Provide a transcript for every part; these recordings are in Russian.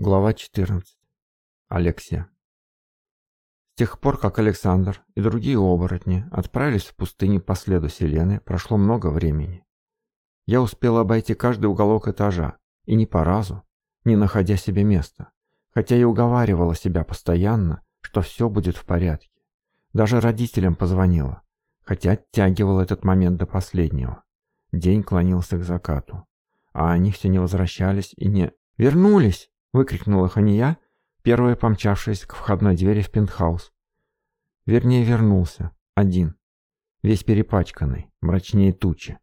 Глава 14. Алексия. С тех пор, как Александр и другие оборотни отправились в пустыню по следу Селены, прошло много времени. Я успел обойти каждый уголок этажа, и не по разу, не находя себе места, хотя и уговаривала себя постоянно, что все будет в порядке. Даже родителям позвонила, хотя оттягивала этот момент до последнего. День клонился к закату, а они все не возвращались и не... «Вернулись!» Выкрикнула Хания, первая помчавшись к входной двери в пентхаус. Вернее, вернулся. Один. Весь перепачканный, мрачнее тучи.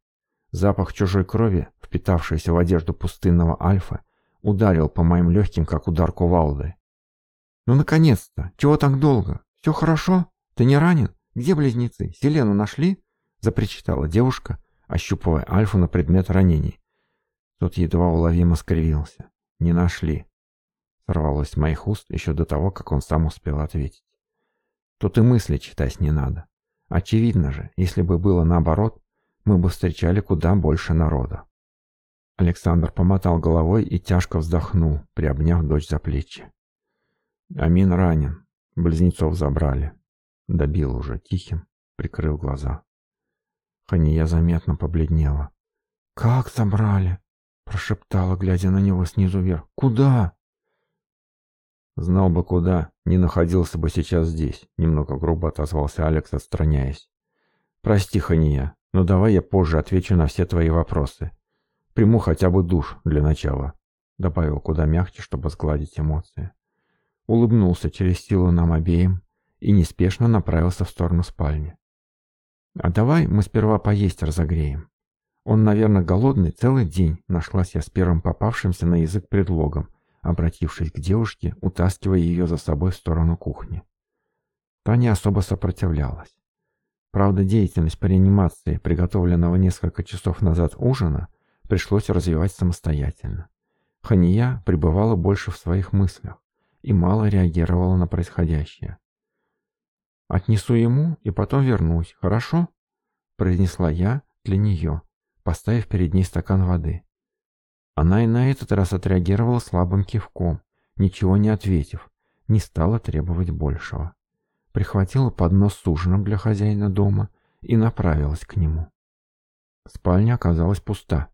Запах чужой крови, впитавшийся в одежду пустынного альфа, ударил по моим легким, как удар кувалды. «Ну, наконец-то! Чего так долго? Все хорошо? Ты не ранен? Где близнецы? Селену нашли?» запричитала девушка, ощупывая Альфу на предмет ранений. Тот едва уловимо скривился. «Не нашли. Сорвалось с моих уст еще до того, как он сам успел ответить. Тут и мысли читать не надо. Очевидно же, если бы было наоборот, мы бы встречали куда больше народа. Александр помотал головой и тяжко вздохнул, приобняв дочь за плечи. Амин ранен. Близнецов забрали. Добил уже тихим, прикрыл глаза. Хания заметно побледнела. «Как забрали?» – прошептала, глядя на него снизу вверх. «Куда?» Знал бы куда, не находился бы сейчас здесь, немного грубо отозвался Алекс, отстраняясь. Прости, Хания, но давай я позже отвечу на все твои вопросы. Приму хотя бы душ для начала. Добавил куда мягче, чтобы сгладить эмоции. Улыбнулся через силу нам обеим и неспешно направился в сторону спальни. «А давай мы сперва поесть разогреем», он, наверное, голодный целый день, нашлась я с первым попавшимся на язык предлогом, обратившись к девушке, утаскивая ее за собой в сторону кухни. Та не особо сопротивлялась. Правда, деятельность по реанимации, приготовленного несколько часов назад ужина, пришлось развивать самостоятельно. Хания пребывала больше в своих мыслях и мало реагировала на происходящее. «Отнесу ему и потом вернусь, хорошо?» – произнесла я для нее, поставив перед ней стакан воды. Она и на этот раз отреагировала слабым кивком, ничего не ответив, не стала требовать большего. Прихватила поднос с ужином для хозяина дома и направилась к нему. Спальня оказалась пуста.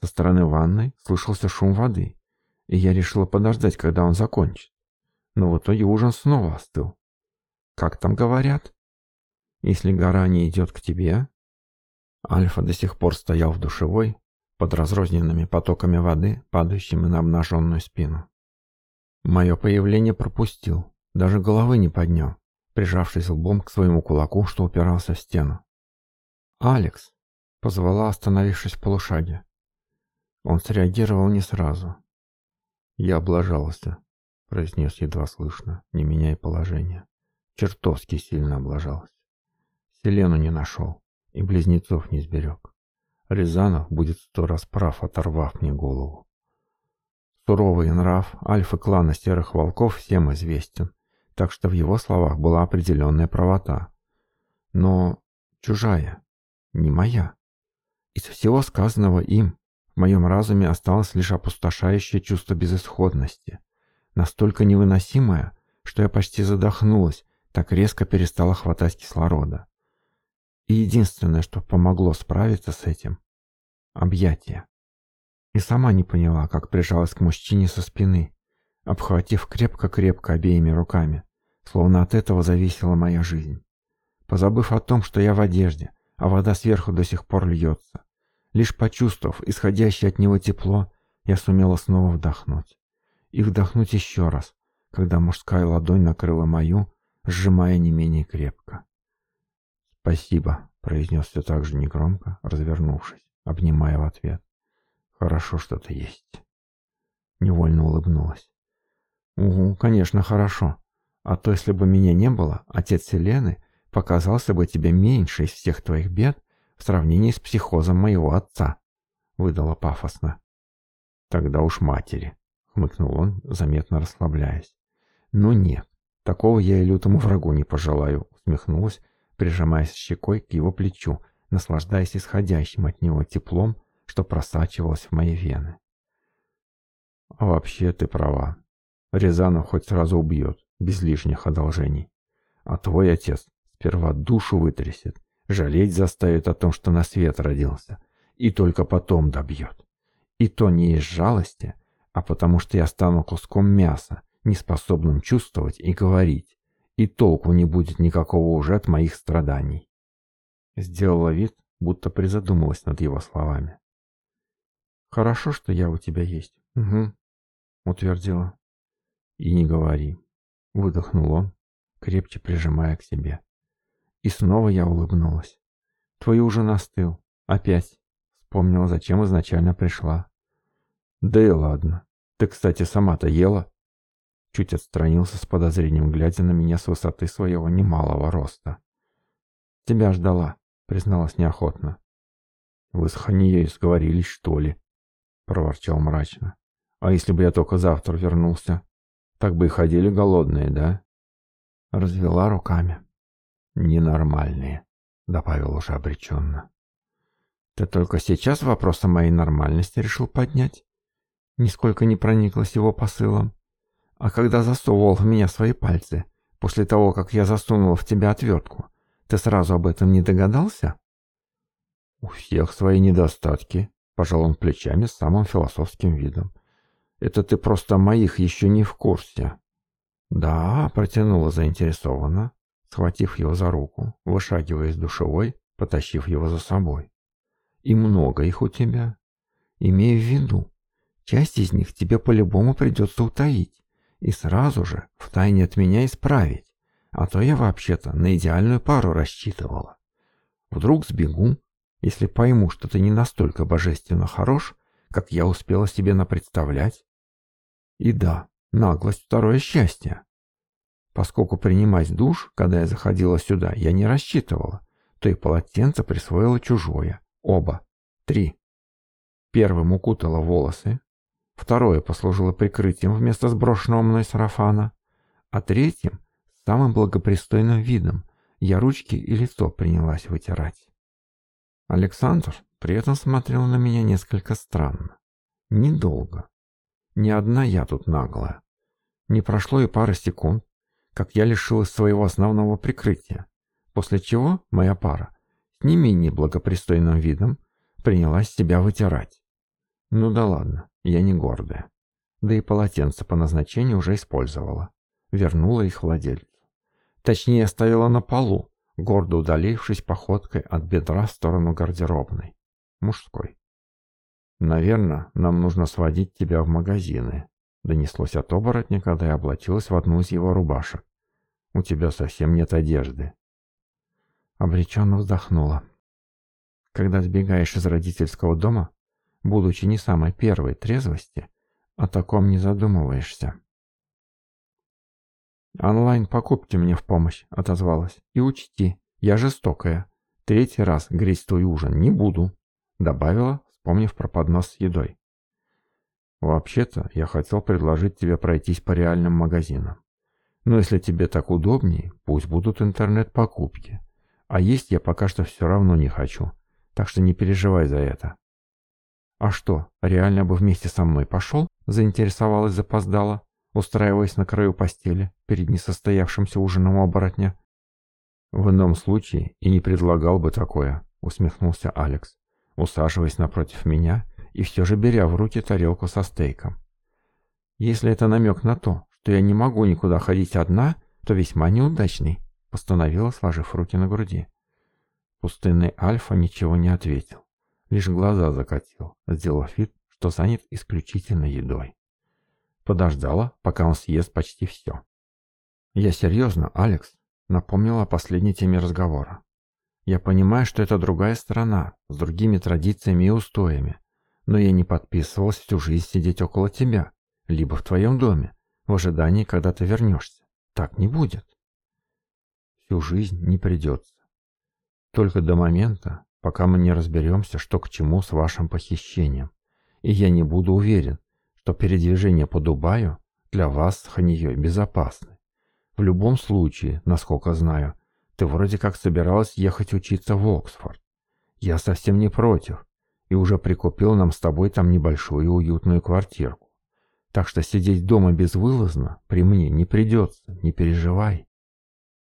Со стороны ванной слышался шум воды, и я решила подождать, когда он закончит. Но в итоге ужин снова остыл. Как там говорят? Если гора не идет к тебе... Альфа до сих пор стоял в душевой, под разрозненными потоками воды, падающими на обнаженную спину. Мое появление пропустил, даже головы не поднял, прижавшись лбом к своему кулаку, что упирался в стену. «Алекс!» — позвала, остановившись в полушаге. Он среагировал не сразу. «Я облажался», — произнес едва слышно, не меняя положения. Чертовски сильно облажался. Селену не нашел и близнецов не сберег. Рязанов будет сто раз прав, оторвав мне голову. Суровый нрав альфа-клана серых волков всем известен, так что в его словах была определенная правота. Но чужая, не моя. Из всего сказанного им в моем разуме осталось лишь опустошающее чувство безысходности, настолько невыносимое, что я почти задохнулась, так резко перестала хватать кислорода. И единственное, что помогло справиться с этим – объятие. И сама не поняла, как прижалась к мужчине со спины, обхватив крепко-крепко обеими руками, словно от этого зависела моя жизнь. Позабыв о том, что я в одежде, а вода сверху до сих пор льется. Лишь почувствовав исходящее от него тепло, я сумела снова вдохнуть. И вдохнуть еще раз, когда мужская ладонь накрыла мою, сжимая не менее крепко. «Спасибо», — произнес все так же негромко, развернувшись, обнимая в ответ. «Хорошо, что-то есть». Невольно улыбнулась. «Угу, конечно, хорошо. А то, если бы меня не было, отец Селены показался бы тебе меньше из всех твоих бед в сравнении с психозом моего отца», — выдала пафосно. «Тогда уж матери», — хмыкнул он, заметно расслабляясь. «Ну нет, такого я и лютому врагу не пожелаю», — усмехнулась, прижимаясь щекой к его плечу, наслаждаясь исходящим от него теплом, что просачивалось в мои вены. А вообще ты права. Рязанов хоть сразу убьет, без лишних одолжений. А твой отец сперва душу вытрясет, жалеть заставит о том, что на свет родился, и только потом добьет. И то не из жалости, а потому что я стану куском мяса, неспособным чувствовать и говорить, и толку не будет никакого уже от моих страданий. Сделала вид, будто призадумалась над его словами. «Хорошо, что я у тебя есть». «Угу», — утвердила. «И не говори», — выдохнул он, крепче прижимая к себе. И снова я улыбнулась. «Твой ужин остыл. Опять». Вспомнила, зачем изначально пришла. «Да и ладно. Ты, кстати, сама-то ела?» Чуть отстранился с подозрением, глядя на меня с высоты своего немалого роста. «Тебя ждала», — призналась неохотно. «Вы с Ханией сговорились, что ли?» — проворчал мрачно. «А если бы я только завтра вернулся? Так бы и ходили голодные, да?» Развела руками. «Ненормальные», — добавил уже обреченно. «Ты только сейчас вопрос о моей нормальности решил поднять?» Нисколько не прониклась его посылом. А когда засовывал в меня свои пальцы, после того, как я засунул в тебя отвертку, ты сразу об этом не догадался?» «У всех свои недостатки», — пожал он плечами с самым философским видом. «Это ты просто моих еще не в курсе». «Да», — протянула заинтересованно, схватив его за руку, вышагивая из душевой, потащив его за собой. «И много их у тебя. Имею в виду, часть из них тебе по-любому придется утаить и сразу же, втайне от меня, исправить, а то я вообще-то на идеальную пару рассчитывала. Вдруг сбегу, если пойму, что ты не настолько божественно хорош, как я успела себе напредставлять. И да, наглость — второе счастье. Поскольку принимать душ, когда я заходила сюда, я не рассчитывала, то и полотенце присвоила чужое. Оба. Три. Первым укутала волосы, Второе послужило прикрытием вместо сброшенного мной сарафана, а третьим — самым благопристойным видом. Я ручки и лицо принялась вытирать. Александр при этом смотрел на меня несколько странно. Недолго. Ни одна я тут наглая. Не прошло и пары секунд, как я лишилась своего основного прикрытия, после чего моя пара с не менее благопристойным видом принялась себя вытирать. Ну да ладно, я не гордая. Да и полотенца по назначению уже использовала. Вернула их владельцу. Точнее, оставила на полу, гордо удалившись походкой от бедра в сторону гардеробной. Мужской. «Наверное, нам нужно сводить тебя в магазины», — донеслось от оборотня, когда я облачилась в одну из его рубашек. «У тебя совсем нет одежды». Обреченно вздохнула. «Когда сбегаешь из родительского дома, будучи не самой первой трезвости, о таком не задумываешься. «Онлайн-покупки мне в помощь», — отозвалась. «И учти, я жестокая. Третий раз греть твой ужин не буду», — добавила, вспомнив про поднос с едой. «Вообще-то я хотел предложить тебе пройтись по реальным магазинам. Но если тебе так удобнее, пусть будут интернет-покупки. А есть я пока что все равно не хочу, так что не переживай за это». «А что, реально бы вместе со мной пошел?» — заинтересовалась запоздала, устраиваясь на краю постели перед несостоявшимся ужином оборотня. «В ином случае и не предлагал бы такое», — усмехнулся Алекс, усаживаясь напротив меня и все же беря в руки тарелку со стейком. «Если это намек на то, что я не могу никуда ходить одна, то весьма неудачный», — постановила, сложив руки на груди. Пустынный Альфа ничего не ответил лишь глаза закатил, сделав вид, что занят исключительно едой. Подождала, пока он съест почти все. «Я серьезно, Алекс», — напомнила о последней теме разговора. «Я понимаю, что это другая страна, с другими традициями и устоями, но я не подписывалась всю жизнь сидеть около тебя, либо в твоем доме, в ожидании, когда ты вернешься. Так не будет». «Всю жизнь не придется. Только до момента, пока мы не разберемся, что к чему с вашим похищением. И я не буду уверен, что передвижение по Дубаю для вас с Ханьей безопасны. В любом случае, насколько знаю, ты вроде как собиралась ехать учиться в Оксфорд. Я совсем не против, и уже прикупил нам с тобой там небольшую уютную квартирку. Так что сидеть дома безвылазно при мне не придется, не переживай.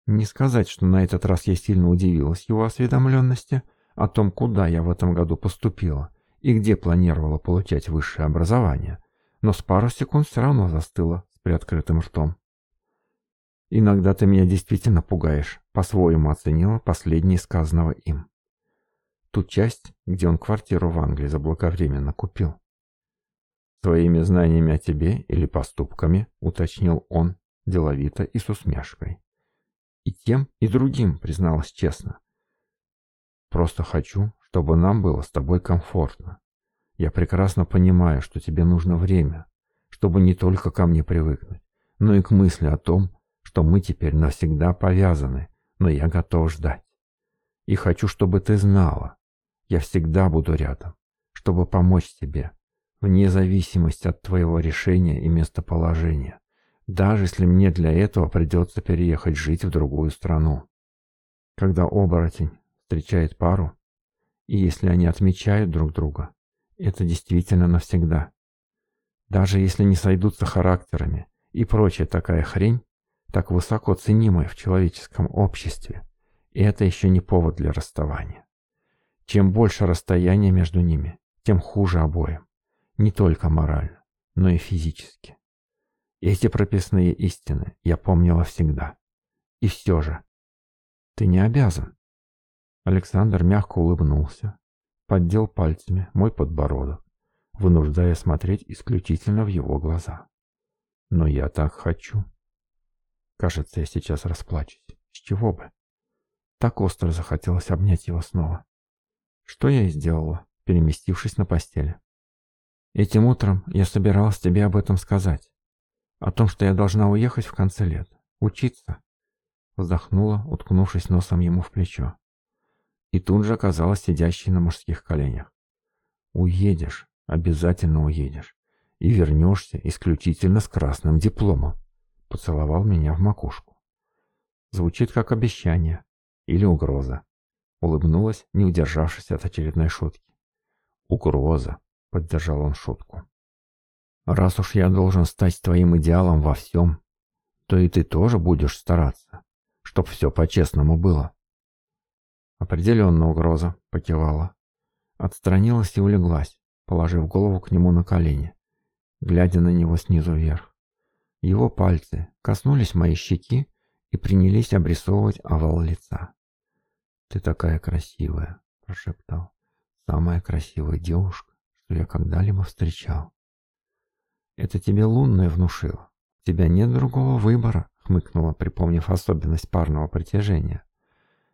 Не сказать, что на этот раз я сильно удивилась его осведомленности – о том, куда я в этом году поступила и где планировала получать высшее образование, но с пару секунд все равно застыла с приоткрытым ртом. «Иногда ты меня действительно пугаешь», — по-своему оценила последнее сказанного им. Ту часть, где он квартиру в Англии заблаговременно купил. «Своими знаниями о тебе или поступками», — уточнил он деловито и с усмешкой. «И тем, и другим», — призналась честно. Просто хочу, чтобы нам было с тобой комфортно. Я прекрасно понимаю, что тебе нужно время, чтобы не только ко мне привыкнуть, но и к мысли о том, что мы теперь навсегда повязаны, но я готов ждать. И хочу, чтобы ты знала. Я всегда буду рядом, чтобы помочь тебе, вне зависимости от твоего решения и местоположения, даже если мне для этого придется переехать жить в другую страну. Когда оборотень встречает пару, и если они отмечают друг друга, это действительно навсегда. Даже если не сойдутся характерами и прочая такая хрень, так высоко ценимая в человеческом обществе, и это еще не повод для расставания. Чем больше расстояние между ними, тем хуже обоим. Не только морально, но и физически. Эти прописные истины я помнила всегда. И все же, ты не обязан. Александр мягко улыбнулся, поддел пальцами мой подбородок, вынуждая смотреть исключительно в его глаза. «Но я так хочу». Кажется, я сейчас расплачусь. С чего бы? Так остро захотелось обнять его снова. Что я и сделала, переместившись на постели. Этим утром я собиралась тебе об этом сказать. О том, что я должна уехать в конце лет. Учиться. Вздохнула, уткнувшись носом ему в плечо и тут же оказалась сидящей на мужских коленях. «Уедешь, обязательно уедешь, и вернешься исключительно с красным дипломом», поцеловал меня в макушку. Звучит как обещание или угроза. Улыбнулась, не удержавшись от очередной шутки. «Угроза», — поддержал он шутку. «Раз уж я должен стать твоим идеалом во всем, то и ты тоже будешь стараться, чтоб все по-честному было. «Определенно угроза», — покивала. Отстранилась и улеглась, положив голову к нему на колени, глядя на него снизу вверх. Его пальцы коснулись моей щеки и принялись обрисовывать овал лица. «Ты такая красивая», — прошептал. «Самая красивая девушка, что я когда-либо встречал». «Это тебе лунное внушило. У тебя нет другого выбора», — хмыкнула, припомнив особенность парного притяжения.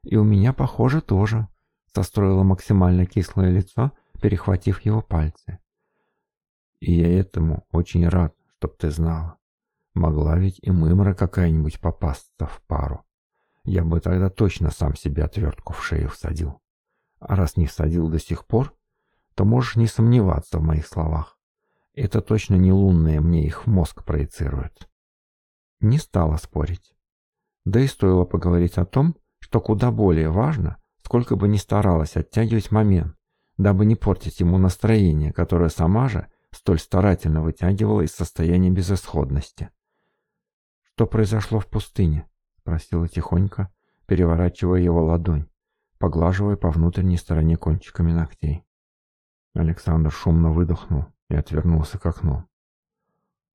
И у меня, похоже, тоже. Состроила максимально кислое лицо, перехватив его пальцы. И я этому очень рад, чтоб ты знала. Могла ведь и мымра какая-нибудь попасться в пару. Я бы тогда точно сам себе отвертку в шею всадил. А раз не всадил до сих пор, то можешь не сомневаться в моих словах. Это точно не лунные мне их в мозг проецируют. Не стала спорить. Да и стоило поговорить о том, что куда более важно, сколько бы ни старалась оттягивать момент, дабы не портить ему настроение, которое сама же столь старательно вытягивала из состояния безысходности. «Что произошло в пустыне?» — спросила тихонько, переворачивая его ладонь, поглаживая по внутренней стороне кончиками ногтей. Александр шумно выдохнул и отвернулся к окну.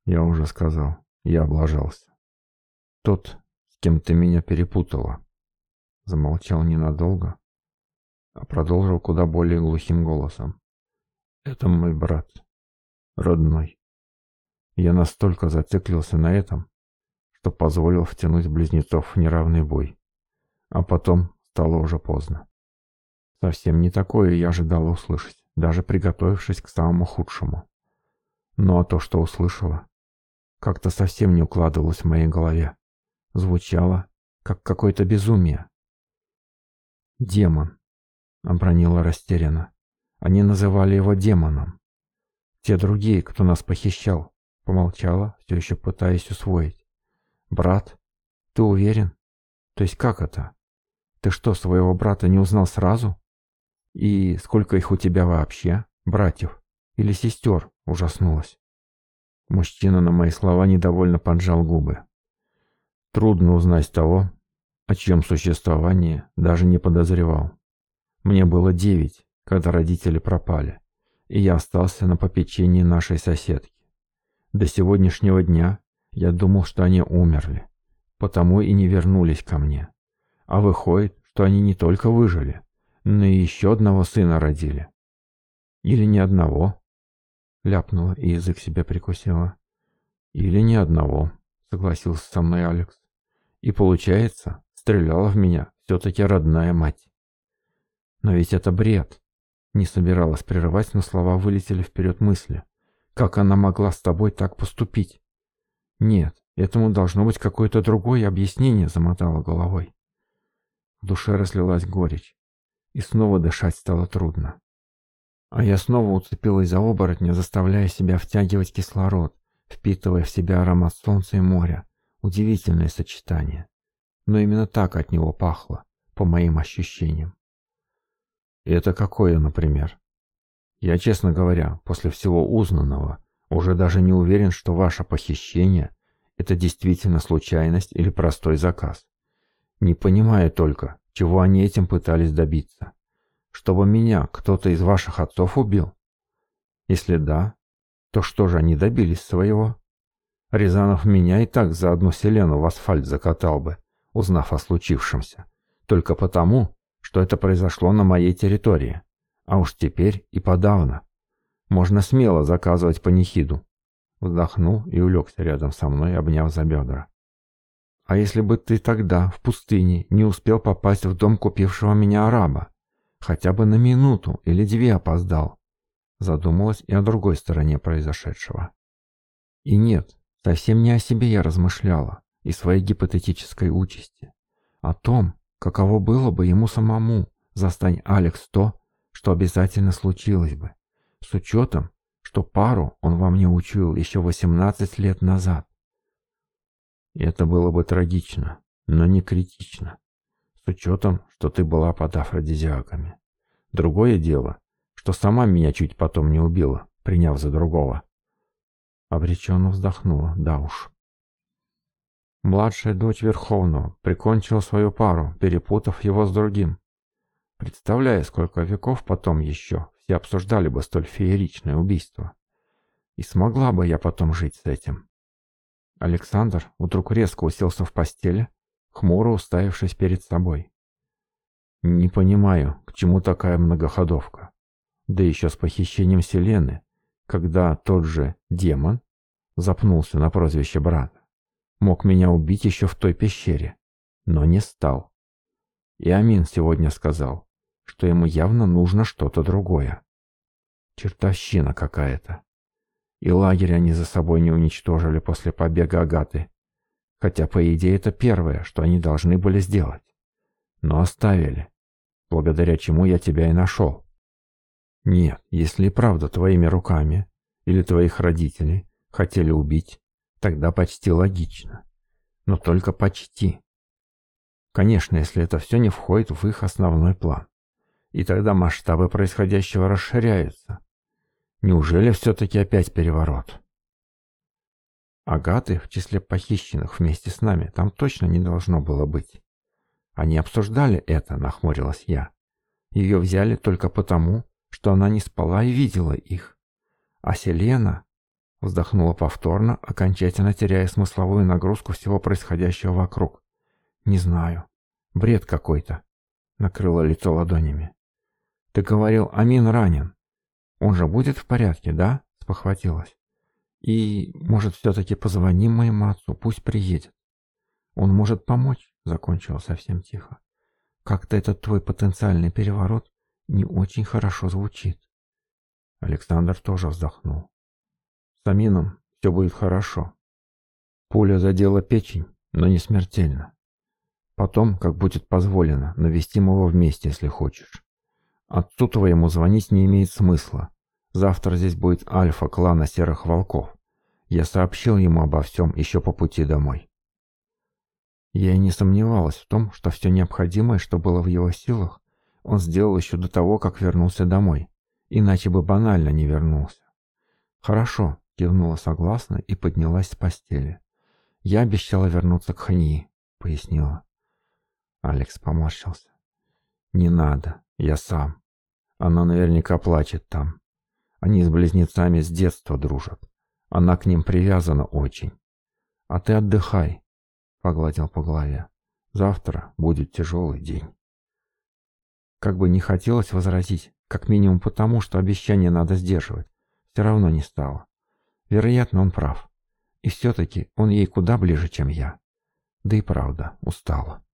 «Я уже сказал, я облажался. Тот, с кем ты меня перепутала», замолчал ненадолго, а продолжил куда более глухим голосом. «Это мой брат, родной. Я настолько зациклился на этом, что позволил втянуть близнецов в неравный бой, а потом стало уже поздно. Совсем не такое я ожидал услышать, даже приготовившись к самому худшему. Но а то, что услышала, как-то совсем не укладывалось в моей голове. Звучало, как какое-то безумие. «Демон», — обронила растерянно. «Они называли его демоном. Те другие, кто нас похищал», — помолчала, все еще пытаясь усвоить. «Брат, ты уверен? То есть как это? Ты что, своего брата не узнал сразу? И сколько их у тебя вообще, братьев или сестер?» — ужаснулась. Мужчина на мои слова недовольно поджал губы. «Трудно узнать того, о чьем существовании даже не подозревал. Мне было девять, когда родители пропали, и я остался на попечении нашей соседки. До сегодняшнего дня я думал, что они умерли, потому и не вернулись ко мне. А выходит, что они не только выжили, но и еще одного сына родили. Или ни одного, ляпнула и язык себе прикусила. Или ни одного, согласился со мной Алекс. И получается, стреляла в меня все-таки родная мать. Но ведь это бред. Не собиралась прерывать, но слова вылетели вперед мысли. Как она могла с тобой так поступить? Нет, этому должно быть какое-то другое объяснение, замотала головой. В душе разлилась горечь, и снова дышать стало трудно. А я снова уцепилась за оборотня, заставляя себя втягивать кислород, впитывая в себя аромат солнца и моря. Удивительное сочетание но именно так от него пахло, по моим ощущениям. Это какое, например? Я, честно говоря, после всего узнанного, уже даже не уверен, что ваше похищение – это действительно случайность или простой заказ. Не понимаю только, чего они этим пытались добиться. Чтобы меня кто-то из ваших отцов убил? Если да, то что же они добились своего? Рязанов меня и так за одну селену в асфальт закатал бы, узнав о случившемся, только потому, что это произошло на моей территории. А уж теперь и подавно. Можно смело заказывать панихиду. Вздохнул и улегся рядом со мной, обняв за бедра. А если бы ты тогда, в пустыне, не успел попасть в дом купившего меня араба? Хотя бы на минуту или две опоздал. Задумалась и о другой стороне произошедшего. И нет, совсем не о себе я размышляла и своей гипотетической участи, о том, каково было бы ему самому, застань Алекс то, что обязательно случилось бы, с учетом, что пару он во мне учуял еще 18 лет назад. Это было бы трагично, но не критично, с учетом, что ты была под афродизиаками. Другое дело, что сама меня чуть потом не убила, приняв за другого. Обреченно вздохнула, да уж. Младшая дочь Верховного прикончила свою пару, перепутав его с другим. Представляя, сколько веков потом еще все обсуждали бы столь фееричное убийство. И смогла бы я потом жить с этим. Александр вдруг резко уселся в постели, хмуро уставившись перед собой. Не понимаю, к чему такая многоходовка. Да еще с похищением Селены, когда тот же демон запнулся на прозвище брат Мог меня убить еще в той пещере, но не стал. И Амин сегодня сказал, что ему явно нужно что-то другое. Чертовщина какая-то. И лагерь они за собой не уничтожили после побега Агаты. Хотя, по идее, это первое, что они должны были сделать. Но оставили. Благодаря чему я тебя и нашел. Нет, если и правда твоими руками или твоих родителей хотели убить, Тогда почти логично. Но только почти. Конечно, если это все не входит в их основной план. И тогда масштабы происходящего расширяются. Неужели все-таки опять переворот? Агаты в числе похищенных вместе с нами там точно не должно было быть. Они обсуждали это, нахмурилась я. Ее взяли только потому, что она не спала и видела их. А Селена... Вздохнула повторно, окончательно теряя смысловую нагрузку всего происходящего вокруг. «Не знаю. Бред какой-то». Накрыла лицо ладонями. «Ты говорил, Амин ранен. Он же будет в порядке, да?» Спохватилась. «И, может, все-таки позвоним моему отцу, пусть приедет. Он может помочь», — закончила совсем тихо. «Как-то этот твой потенциальный переворот не очень хорошо звучит». Александр тоже вздохнул амином все будет хорошо. Пуля задела печень, но не смертельно. Потом, как будет позволено, навестим его вместе, если хочешь. Отцу твоему звонить не имеет смысла. Завтра здесь будет альфа клана Серых Волков. Я сообщил ему обо всем еще по пути домой. Я и не сомневалась в том, что все необходимое, что было в его силах, он сделал еще до того, как вернулся домой. Иначе бы банально не вернулся. Хорошо, кивнула согласно и поднялась с постели. «Я обещала вернуться к Хани», — пояснила. Алекс поморщился. «Не надо, я сам. Она наверняка плачет там. Они с близнецами с детства дружат. Она к ним привязана очень. А ты отдыхай», — погладил по голове. «Завтра будет тяжелый день». Как бы не хотелось возразить, как минимум потому, что обещание надо сдерживать, все равно не стало. Вероятно, он прав. И все-таки он ей куда ближе, чем я. Да и правда, устала.